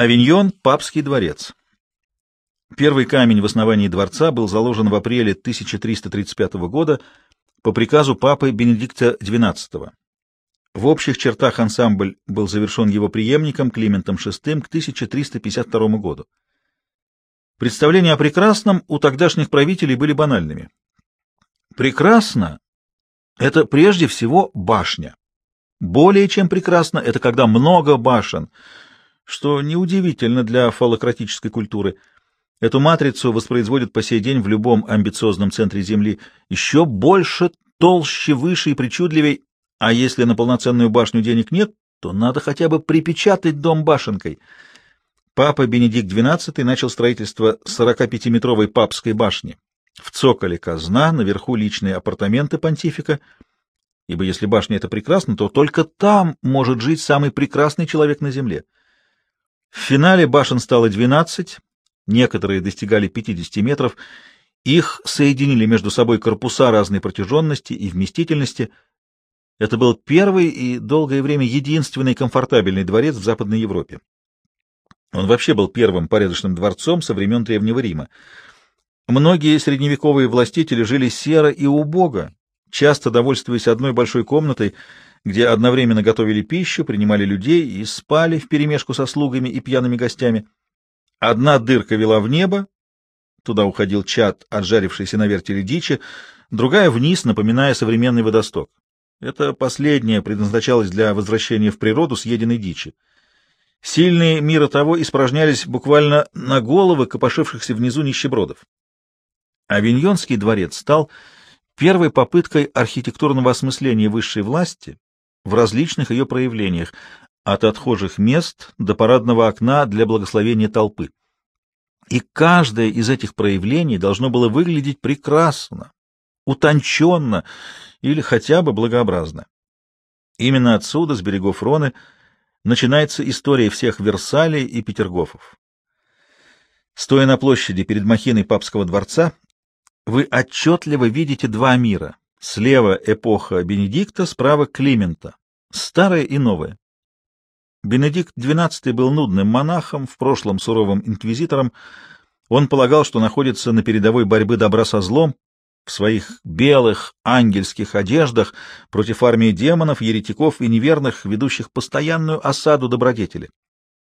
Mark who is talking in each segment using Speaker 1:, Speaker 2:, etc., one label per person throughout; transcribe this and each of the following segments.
Speaker 1: Авиньон — папский дворец. Первый камень в основании дворца был заложен в апреле 1335 года по приказу папы Бенедикта XII. В общих чертах ансамбль был завершен его преемником Климентом VI к 1352 году. Представления о прекрасном у тогдашних правителей были банальными. Прекрасно — это прежде всего башня. Более чем прекрасно — это когда много башен, что неудивительно для фалократической культуры. Эту матрицу воспроизводят по сей день в любом амбициозном центре Земли. Еще больше, толще, выше и причудливей а если на полноценную башню денег нет, то надо хотя бы припечатать дом башенкой. Папа Бенедикт XII начал строительство 45-метровой папской башни. В цоколе казна, наверху личные апартаменты понтифика, ибо если башня — это прекрасно, то только там может жить самый прекрасный человек на земле. В финале башен стало 12, некоторые достигали 50 метров, их соединили между собой корпуса разной протяженности и вместительности — это был первый и долгое время единственный комфортабельный дворец в Западной Европе. Он вообще был первым порядочным дворцом со времен Древнего Рима. Многие средневековые властители жили серо и убого, часто довольствуясь одной большой комнатой, где одновременно готовили пищу, принимали людей и спали вперемешку со слугами и пьяными гостями. Одна дырка вела в небо, туда уходил чад, отжарившийся на вертеле дичи, другая вниз, напоминая современный водосток. Это последнее предназначалось для возвращения в природу съеденной дичи. Сильные мира того испражнялись буквально на головы копошившихся внизу нищебродов. Авиньонский дворец стал первой попыткой архитектурного осмысления высшей власти в различных ее проявлениях, от отхожих мест до парадного окна для благословения толпы. И каждое из этих проявлений должно было выглядеть прекрасно, утонченно или хотя бы благообразно. Именно отсюда, с берегов Роны, начинается история всех Версалей и Петергофов. Стоя на площади перед махиной папского дворца, вы отчетливо видите два мира. Слева эпоха Бенедикта, справа Климента, старое и новое. Бенедикт XII был нудным монахом, в прошлом суровым инквизитором. Он полагал, что находится на передовой борьбы добра со злом, в своих белых ангельских одеждах против армии демонов, еретиков и неверных, ведущих постоянную осаду добродетели.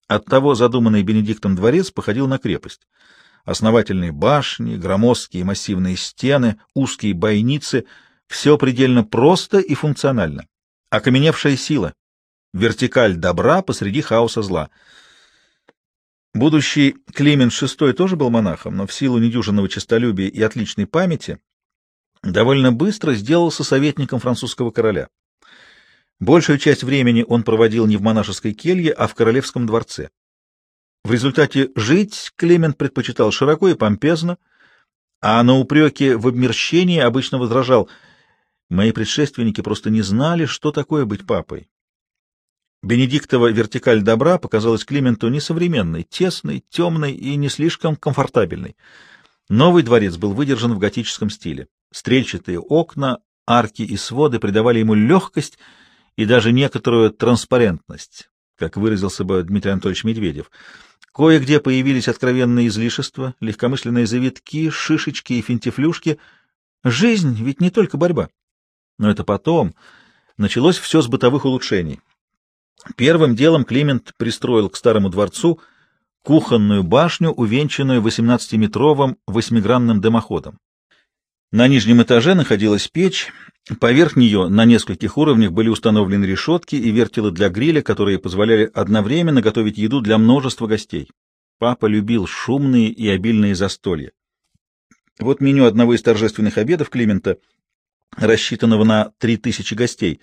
Speaker 1: Оттого задуманный Бенедиктом дворец походил на крепость. Основательные башни, громоздкие массивные стены, узкие бойницы — все предельно просто и функционально. Окаменевшая сила, вертикаль добра посреди хаоса зла. Будущий Климент VI тоже был монахом, но в силу недюжинного честолюбия и отличной памяти довольно быстро сделался советником французского короля. Большую часть времени он проводил не в монашеской келье, а в королевском дворце. В результате жить Клемент предпочитал широко и помпезно, а на упреки в обмерщении обычно возражал «Мои предшественники просто не знали, что такое быть папой». Бенедиктова вертикаль добра показалась Клименту несовременной, тесной, темной и не слишком комфортабельной. Новый дворец был выдержан в готическом стиле. Стрельчатые окна, арки и своды придавали ему легкость и даже некоторую транспарентность, как выразился бы Дмитрий Анатольевич Медведев. Кое-где появились откровенные излишества, легкомысленные завитки, шишечки и финтифлюшки. Жизнь ведь не только борьба. Но это потом. Началось все с бытовых улучшений. Первым делом Климент пристроил к старому дворцу кухонную башню, увенчанную 18-метровым восьмигранным дымоходом. На нижнем этаже находилась печь, поверх нее на нескольких уровнях были установлены решетки и вертелы для гриля, которые позволяли одновременно готовить еду для множества гостей. Папа любил шумные и обильные застолья. Вот меню одного из торжественных обедов Климента, рассчитанного на 3000 гостей.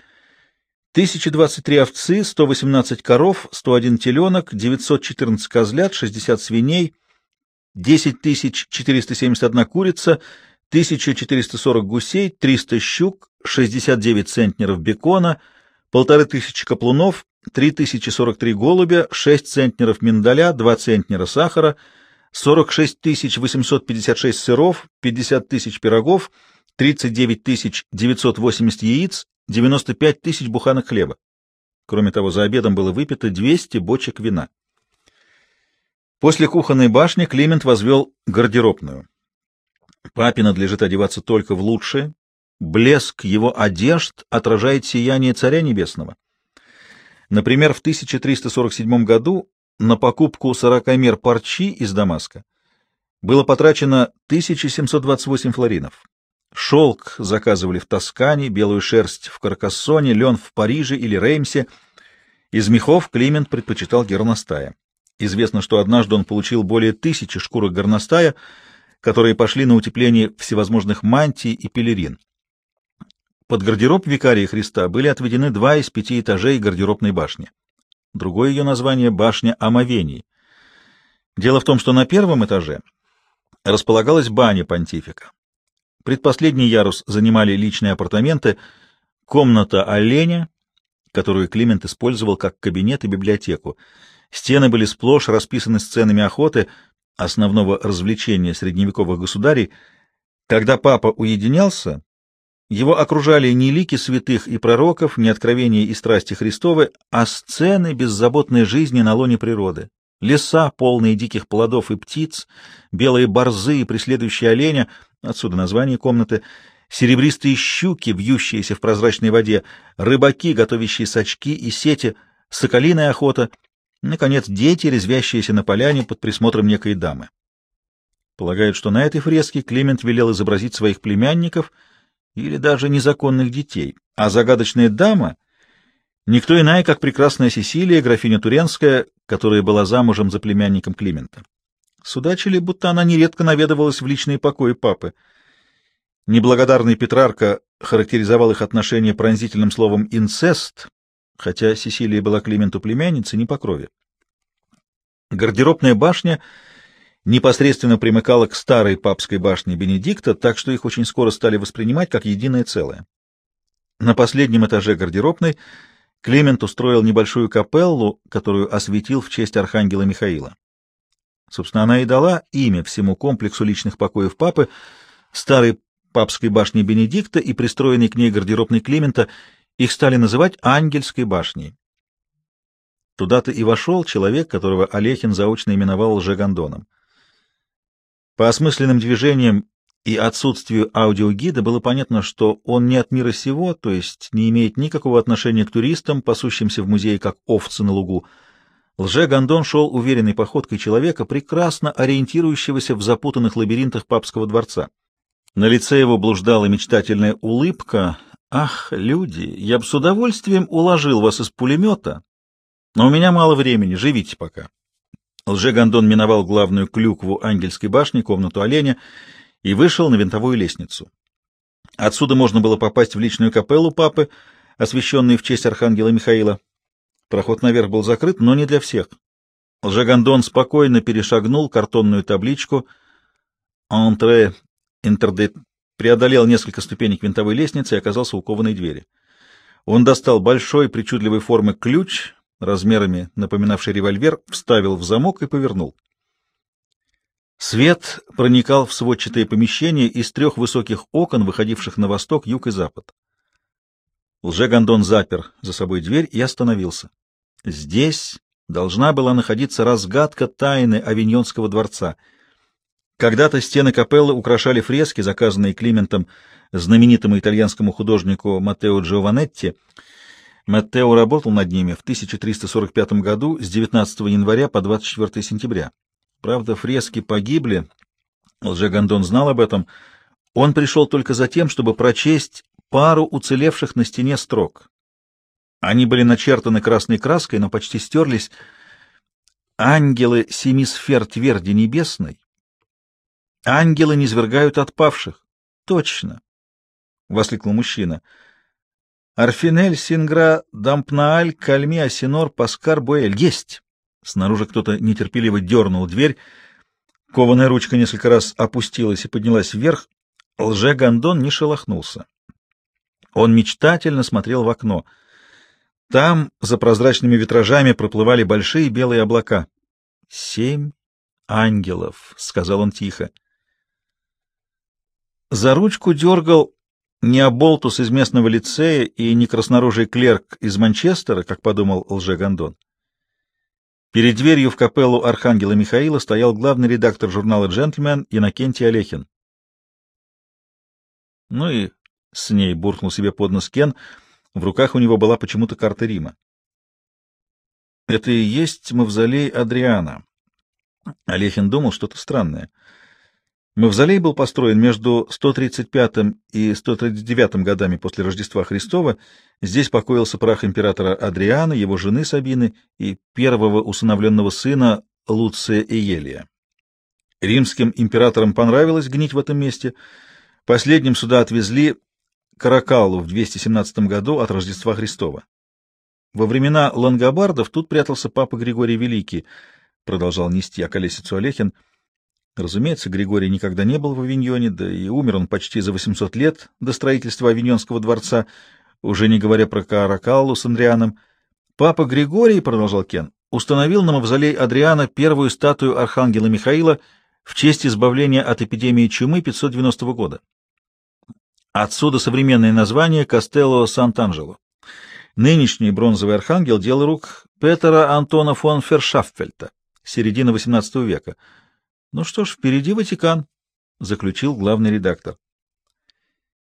Speaker 1: 1023 овцы, 118 коров, 101 теленок, 914 козлят, 60 свиней, 10471 курица — 1440 гусей, 300 щук, 69 центнеров бекона, 1500 каплунов, 3043 голубя, 6 центнеров миндаля, 2 центнера сахара, 46 856 сыров, 50 тысяч пирогов, 39 980 яиц, 95 тысяч буханок хлеба. Кроме того, за обедом было выпито 200 бочек вина. После кухонной башни Климент возвел гардеробную. Папе надлежит одеваться только в лучшее. Блеск его одежд отражает сияние Царя Небесного. Например, в 1347 году на покупку 40 мер парчи из Дамаска было потрачено 1728 флоринов. Шелк заказывали в Тоскане, белую шерсть в Каркассоне, лен в Париже или Реймсе. Из мехов Климент предпочитал горностая. Известно, что однажды он получил более тысячи шкурок горностая, которые пошли на утепление всевозможных мантий и пелерин. Под гардероб викария Христа были отведены два из пяти этажей гардеробной башни. Другое ее название — башня омовений. Дело в том, что на первом этаже располагалась баня понтифика. Предпоследний ярус занимали личные апартаменты, комната оленя, которую Климент использовал как кабинет и библиотеку. Стены были сплошь расписаны сценами охоты, основного развлечения средневековых государей. Когда папа уединялся, его окружали не лики святых и пророков, не откровения и страсти Христовы, а сцены беззаботной жизни на лоне природы. Леса, полные диких плодов и птиц, белые борзы, преследующие оленя, отсюда название комнаты, серебристые щуки, вьющиеся в прозрачной воде, рыбаки, готовящие сачки и сети, соколиная охота, наконец, дети, резвящиеся на поляне под присмотром некой дамы. Полагают, что на этой фреске Климент велел изобразить своих племянников или даже незаконных детей, а загадочная дама — Никто иная, как прекрасная Сесилия, графиня Туренская, которая была замужем за племянником Климента. Судачили, будто она нередко наведывалась в личные покои папы. Неблагодарный Петрарка характеризовал их отношения пронзительным словом «инцест», хотя Сесилия была Клименту племянницей не по крови. Гардеробная башня непосредственно примыкала к старой папской башне Бенедикта, так что их очень скоро стали воспринимать как единое целое. На последнем этаже гардеробной — Климент устроил небольшую капеллу, которую осветил в честь архангела Михаила. Собственно, она и дала имя всему комплексу личных покоев папы, старой папской башни Бенедикта и пристроенной к ней гардеробной Климента, их стали называть Ангельской башней. Туда-то и вошел человек, которого Олехин заочно именовал лжегондоном. По осмысленным движениям и отсутствию аудиогида было понятно, что он не от мира сего, то есть не имеет никакого отношения к туристам, пасущимся в музее как овцы на лугу. Лже-гондон шел уверенной походкой человека, прекрасно ориентирующегося в запутанных лабиринтах папского дворца. На лице его блуждала мечтательная улыбка. «Ах, люди, я бы с удовольствием уложил вас из пулемета, но у меня мало времени, живите пока». Лже-гондон миновал главную клюкву ангельской башни, комнату оленя, и вышел на винтовую лестницу. Отсюда можно было попасть в личную капеллу папы, освященную в честь архангела Михаила. Проход наверх был закрыт, но не для всех. Лжегондон спокойно перешагнул картонную табличку «Entре Интердет», преодолел несколько ступенек винтовой лестницы и оказался у кованой двери. Он достал большой причудливой формы ключ, размерами напоминавший револьвер, вставил в замок и повернул. Свет проникал в сводчатое помещение из трех высоких окон, выходивших на восток, юг и запад. Лже-гондон запер за собой дверь и остановился. Здесь должна была находиться разгадка тайны Авиньонского дворца. Когда-то стены капеллы украшали фрески, заказанные Климентом знаменитому итальянскому художнику Маттео Джованетти. Маттео работал над ними в 1345 году с 19 января по 24 сентября. Правда, фрески погибли, Лжегондон знал об этом. Он пришел только за тем, чтобы прочесть пару уцелевших на стене строк. Они были начертаны красной краской, но почти стерлись. «Ангелы семи сфер тверди небесной, ангелы не свергают отпавших». «Точно!» — воскликнул мужчина. «Арфинель, Сингра, Дампнааль, Кальми, Асинор, Паскар, Боэль. Есть!» Снаружи кто-то нетерпеливо дернул дверь. Кованая ручка несколько раз опустилась и поднялась вверх. Лже-гондон не шелохнулся. Он мечтательно смотрел в окно. Там, за прозрачными витражами, проплывали большие белые облака. «Семь ангелов», — сказал он тихо. За ручку дергал не Аболтус из местного лицея и не краснорожий клерк из Манчестера, как подумал лже-гондон. Перед дверью в капеллу Архангела Михаила стоял главный редактор журнала «Джентльмен» Иннокентий Олехин. Ну и с ней буркнул себе под нос Кен. В руках у него была почему-то карта Рима. Это и есть мавзолей Адриана. Олехин думал что-то странное. Мавзолей был построен между 135 и 139 годами после Рождества Христова. Здесь покоился прах императора Адриана, его жены Сабины и первого усыновленного сына Луция Иелия. Римским императорам понравилось гнить в этом месте. Последним сюда отвезли Каракаллу в 217 году от Рождества Христова. Во времена лангобардов тут прятался папа Григорий Великий, продолжал нести околесицу Олехин. Разумеется, Григорий никогда не был в Авиньоне, да и умер он почти за 800 лет до строительства Авиньонского дворца, уже не говоря про Каракаллу с Андрианом. Папа Григорий, продолжал Кен, установил на мавзолей Адриана первую статую архангела Михаила в честь избавления от эпидемии чумы 590 года. Отсюда современное название Кастелло Сант'Анджело. Нынешний бронзовый архангел — дело рук Петера Антона фон Фершаффельта, середина XVIII века. Ну что ж, впереди Ватикан, — заключил главный редактор.